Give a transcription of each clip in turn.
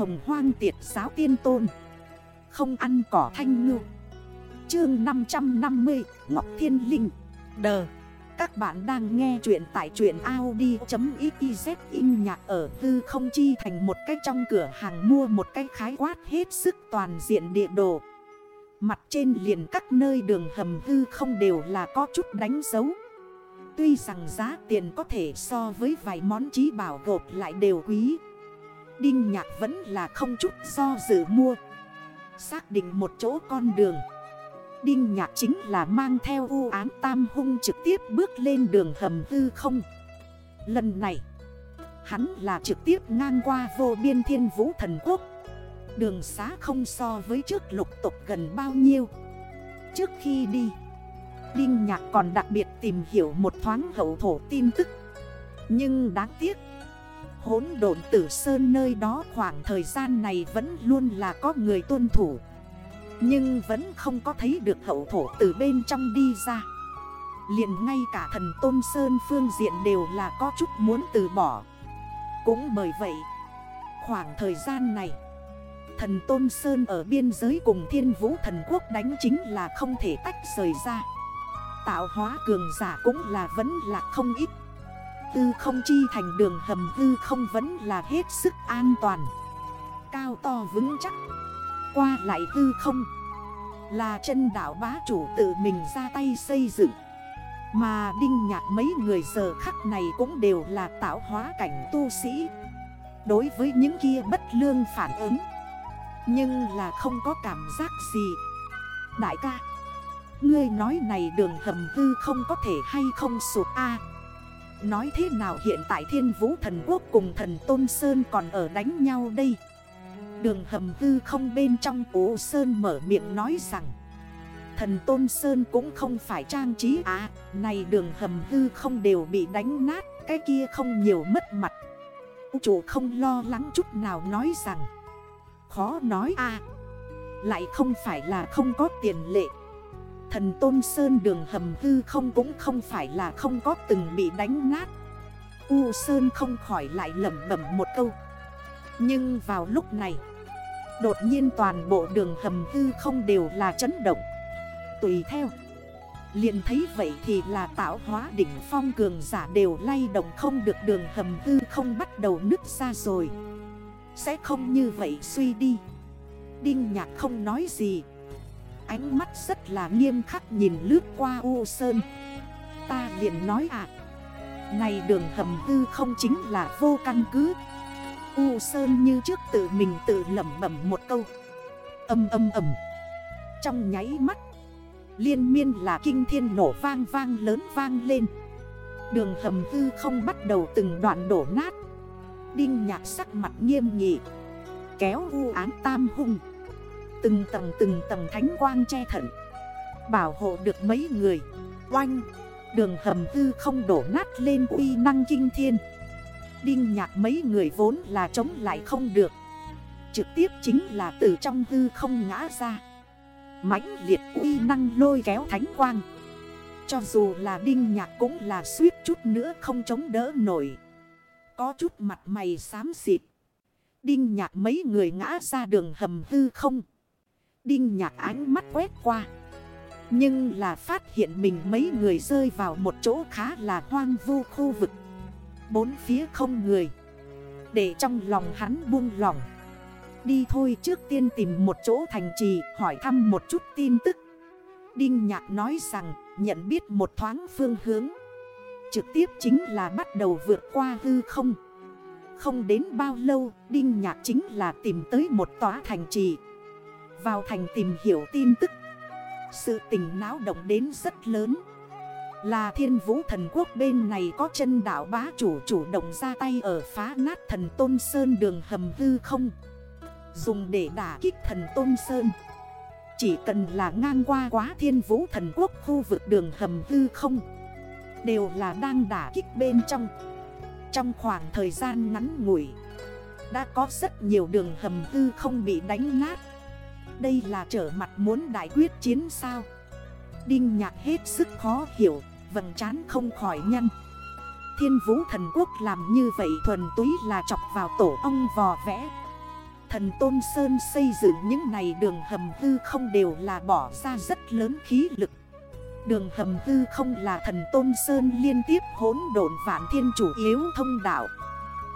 hồng hoang tiệt giáo tiên tôn. Không ăn cỏ thanh ngư. Chương 550 Ngọc Thiên Linh. Đờ. Các bạn đang nghe chuyện tại truyện Audi.xyz in nhạc ở tư không chi thành một cách trong cửa hàng mua một cái khái quát hết sức toàn diện địa đồ. Mặt trên liền các nơi đường hầm hư không đều là có chút đánh dấu. Tuy rằng giá tiền có thể so với vài món trí bảo gộp lại đều quý. Đinh nhạc vẫn là không chút do dự mua. Xác định một chỗ con đường. Đinh nhạc chính là mang theo u án tam hung trực tiếp bước lên đường hầm hư không. Lần này, Hắn là trực tiếp ngang qua vô biên thiên vũ thần quốc. Đường xá không so với trước lục tục gần bao nhiêu. Trước khi đi, Đinh Nhạc còn đặc biệt tìm hiểu một thoáng hậu thổ tin tức. Nhưng đáng tiếc Hốn độn tử sơn nơi đó khoảng thời gian này vẫn luôn là có người tuân thủ. Nhưng vẫn không có thấy được hậu thổ từ bên trong đi ra. Liền ngay cả thần Tôn Sơn phương diện đều là có chút muốn từ bỏ. Cũng bởi vậy, Khoảng thời gian này, Thần Tôn Sơn ở biên giới cùng thiên vũ thần quốc đánh chính là không thể tách rời ra. Tạo hóa cường giả cũng là vẫn là không ít. Tư không chi thành đường hầm hư không vẫn là hết sức an toàn. Cao to vững chắc. Qua lại hư không? Là chân đảo bá chủ tự mình ra tay xây dựng. Mà đinh nhạc mấy người giờ khắc này cũng đều là tạo hóa cảnh tu sĩ. Đối với những kia bất lương phản ứng. Nhưng là không có cảm giác gì. Đại ca, Ngươi nói này đường hầm hư không có thể hay không sụp A? Nói thế nào hiện tại thiên vũ thần quốc cùng thần Tôn Sơn còn ở đánh nhau đây? Đường hầm hư không bên trong ố Sơn mở miệng nói rằng, Thần Tôn Sơn cũng không phải trang trí à Này đường hầm hư không đều bị đánh nát, Cái kia không nhiều mất mặt. Chủ không lo lắng chút nào nói rằng, Khó nói à Lại không phải là không có tiền lệ Thần Tôn Sơn đường hầm hư không cũng không phải là không có từng bị đánh nát. U Sơn không khỏi lại lẩm bẩm một câu. Nhưng vào lúc này, Đột nhiên toàn bộ đường hầm hư không đều là chấn động. Tùy theo, liền thấy vậy thì là tạo hóa đỉnh phong cường giả đều lay động không được đường hầm hư không bắt đầu nứt ra rồi. Sẽ không như vậy suy đi. Đinh nhạc không nói gì ánh mắt rất là nghiêm khắc nhìn lướt qua U Sơn. Ta liền nói à Này đường hầm hư không chính là vô căn cứ. U Sơn như trước tự mình tự lẩm bẩm một câu. Âm âm âm Trong nháy mắt, Liên miên là kinh thiên nổ vang vang lớn vang lên. Đường hầm hư không bắt đầu từng đoạn đổ nát. Đinh nhạc sắc mặt nghiêm nghị, Kéo u án tam hung. Từng tầng từng tầng thánh quang che thận, Bảo hộ được mấy người. Oanh, Đường hầm hư không đổ nát lên uy năng kinh thiên. Đinh nhạc mấy người vốn là chống lại không được. Trực tiếp chính là từ trong hư không ngã ra. Mãnh liệt uy năng lôi kéo thánh quang. Cho dù là đinh nhạc cũng là suýt chút nữa không chống đỡ nổi. Có chút mặt mày xám xịt. Đinh nhạc mấy người ngã ra đường hầm hư không. Đinh nhạc ánh mắt quét qua. Nhưng là phát hiện mình mấy người rơi vào một chỗ khá là hoang vu khu vực. Bốn phía không người. Để trong lòng hắn buông lỏng. Đi thôi trước tiên tìm một chỗ thành trì, hỏi thăm một chút tin tức. Đinh Nhạc nói rằng, nhận biết một thoáng phương hướng. Trực tiếp chính là bắt đầu vượt qua hư không. Không đến bao lâu, Đinh Nhạc chính là tìm tới một tòa thành trì vào thành tìm hiểu tin tức. Sự tình náo động đến rất lớn. Là thiên vũ thần quốc bên này có chân đảo bá chủ chủ động ra tay ở phá nát thần Tôn Sơn đường hầm hư không? Dùng để đả kích thần Tôn Sơn. Chỉ cần là ngang qua quá thiên vũ thần quốc khu vực đường hầm hư không? Đều là đang đả kích bên trong. Trong khoảng thời gian ngắn ngủi, Đã có rất nhiều đường hầm hư không bị đánh nát đây là trở mặt muốn đại quyết chiến sao? Đinh nhạc hết sức khó hiểu, Vầng chán không khỏi nhăn. Thiên vũ thần quốc làm như vậy thuần túy là chọc vào tổ ông vò vẽ. Thần Tôn Sơn xây dựng những này đường hầm hư không đều là bỏ ra rất lớn khí lực. Đường hầm hư không là thần Tôn Sơn liên tiếp hốn độn vạn thiên chủ yếu thông đạo.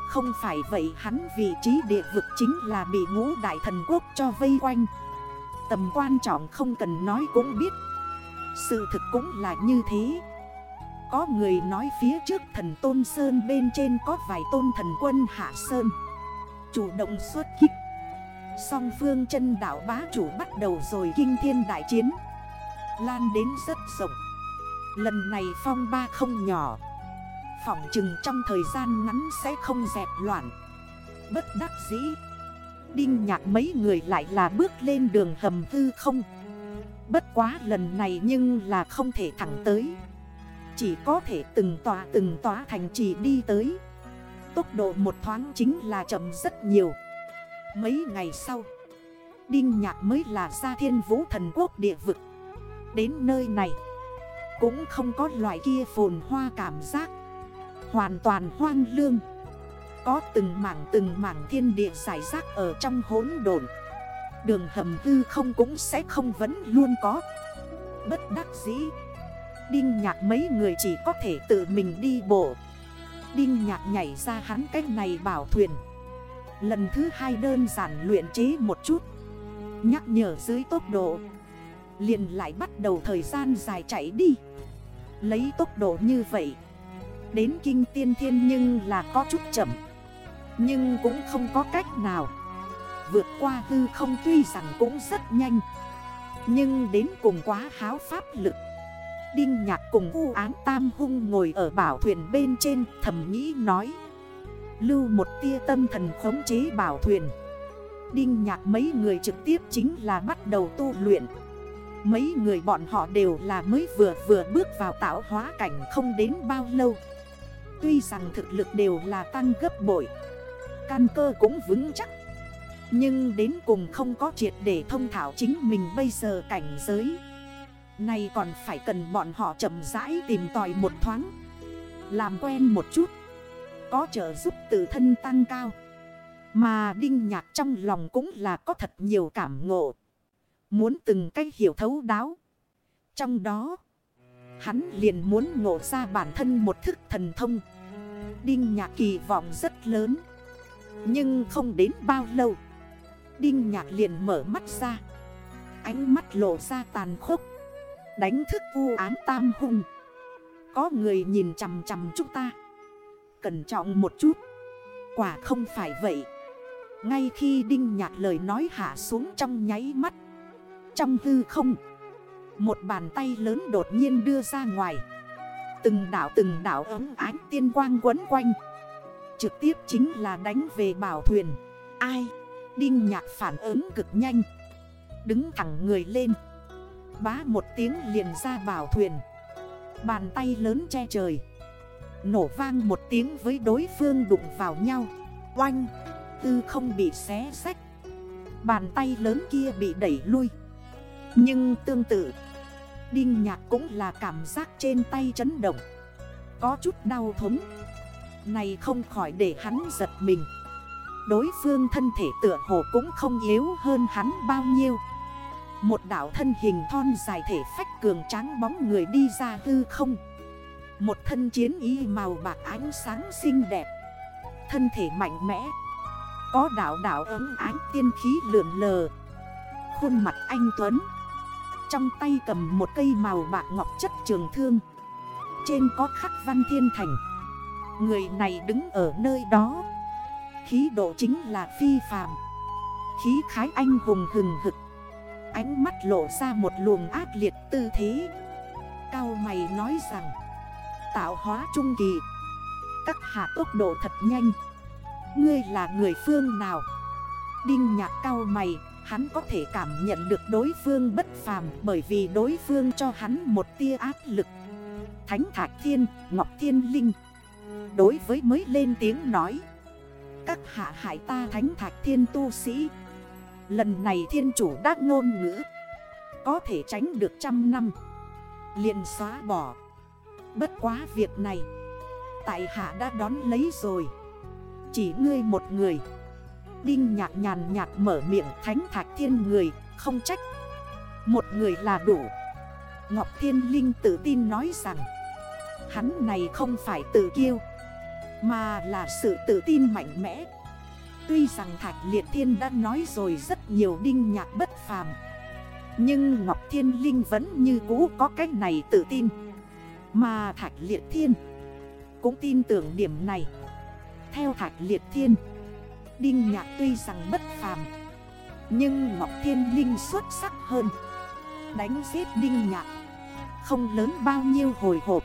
Không phải vậy hắn vị trí địa vực chính là bị ngũ đại thần quốc cho vây quanh. Tầm quan trọng không cần nói cũng biết. Sự thực cũng là như thế. Có người nói phía trước thần Tôn Sơn bên trên có vài tôn thần quân Hạ Sơn. Chủ động xuất kích. Song phương chân đảo bá chủ bắt đầu rồi kinh thiên đại chiến. Lan đến rất rộng. Lần này phong ba không nhỏ. Phỏng chừng trong thời gian ngắn sẽ không dẹp loạn. Bất đắc dĩ. Đinh nhạc mấy người lại là bước lên đường hầm hư không? Bất quá lần này nhưng là không thể thẳng tới. Chỉ có thể từng tòa từng tòa thành trì đi tới. Tốc độ một thoáng chính là chậm rất nhiều. Mấy ngày sau, Đinh nhạc mới là ra thiên vũ thần quốc địa vực. Đến nơi này, Cũng không có loại kia phồn hoa cảm giác. Hoàn toàn hoang lương. Có từng mảng từng mảng thiên địa giải rác ở trong hốn đồn Đường hầm hư không cũng sẽ không vẫn luôn có. Bất đắc dĩ, Đinh nhạc mấy người chỉ có thể tự mình đi bộ. Đinh nhạc nhảy ra hắn cách này bảo thuyền. Lần thứ hai đơn giản luyện chế một chút. Nhắc nhở dưới tốc độ. Liền lại bắt đầu thời gian dài chạy đi. Lấy tốc độ như vậy. Đến kinh tiên thiên nhưng là có chút chậm. Nhưng cũng không có cách nào. Vượt qua hư không tuy rằng cũng rất nhanh. Nhưng đến cùng quá háo pháp lực. Đinh nhạc cùng u án tam hung ngồi ở bảo thuyền bên trên, thầm nghĩ nói. Lưu một tia tâm thần khống chế bảo thuyền. Đinh nhạc mấy người trực tiếp chính là bắt đầu tu luyện. Mấy người bọn họ đều là mới vừa vừa bước vào tạo hóa cảnh không đến bao lâu. Tuy rằng thực lực đều là tăng gấp bội Căn cơ cũng vững chắc Nhưng đến cùng không có triệt để thông thảo chính mình bây giờ cảnh giới Này còn phải cần bọn họ chậm rãi tìm tòi một thoáng Làm quen một chút Có trợ giúp tự thân tăng cao Mà Đinh Nhạc trong lòng cũng là có thật nhiều cảm ngộ Muốn từng cách hiểu thấu đáo. Trong đó, hắn liền muốn ngộ ra bản thân một thức thần thông. Đinh nhạc kỳ vọng rất lớn. Nhưng không đến bao lâu. Đinh nhạc liền mở mắt ra. Ánh mắt lộ ra tàn khốc. Đánh thức vu án tam hung. Có người nhìn chằm chằm chúng ta. Cẩn trọng một chút. Quả không phải vậy. Ngay khi Đinh Nhạc lời nói hạ xuống trong nháy mắt trong hư không, Một bàn tay lớn đột nhiên đưa ra ngoài Từng đảo từng đảo ấm ánh tiên quang quấn quanh Trực tiếp chính là đánh về bảo thuyền. Ai? Đinh nhạc phản ứng cực nhanh. Đứng thẳng người lên. Bá một tiếng liền ra bảo thuyền. Bàn tay lớn che trời. Nổ vang một tiếng với đối phương đụng vào nhau. Oanh! Tư không bị xé sách Bàn tay lớn kia bị đẩy lui. Nhưng tương tự, Đinh nhạc cũng là cảm giác trên tay chấn động. Có chút đau thống này không khỏi để hắn giật mình. Đối phương thân thể tựa hồ cũng không yếu hơn hắn bao nhiêu. Một đảo thân hình thon dài thể phách cường tráng bóng người đi ra hư không. Một thân chiến y màu bạc ánh sáng xinh đẹp. Thân thể mạnh mẽ. Có đảo đảo ấm ánh tiên khí lượn lờ. Khuôn mặt anh Tuấn. Trong tay cầm một cây màu bạc ngọc chất trường thương. Trên có khắc văn thiên thành. Người này đứng ở nơi đó. Khí độ chính là phi phàm. Khí khái anh hùng hừng hực. Ánh mắt lộ ra một luồng ác liệt tư thế. Cao mày nói rằng Tạo hóa trung kỳ. Các hạ tốc độ thật nhanh. Ngươi là người phương nào? Đinh nhạc cao mày Hắn có thể cảm nhận được đối phương bất phàm bởi vì đối phương cho hắn một tia áp lực. Thánh thạc Thiên, Ngọc Thiên Linh. Đối với mới lên tiếng nói. Các hạ hại ta Thánh Thạch Thiên tu sĩ. Lần này thiên chủ đã ngôn ngữ. Có thể tránh được trăm năm. liền xóa bỏ. Bất quá việc này. Tại hạ đã đón lấy rồi. Chỉ ngươi một người. Đinh nhạc nhàn nhạt mở miệng thánh thạch thiên người, Không trách Một người là đủ Ngọc Thiên Linh tự tin nói rằng, Hắn này không phải tự kiêu mà là sự tự tin mạnh mẽ. Tuy rằng Thạch Liệt Thiên đã nói rồi rất nhiều đinh nhạc bất phàm, Nhưng Ngọc Thiên Linh vẫn như cũ có cách này tự tin. Mà Thạch Liệt Thiên cũng tin tưởng điểm này. Theo Thạch Liệt Thiên, Đinh Nhạc tuy rằng bất phàm, Nhưng Ngọc Thiên Linh xuất sắc hơn. Đánh giết Đinh Nhạc Không lớn bao nhiêu hồi hộp.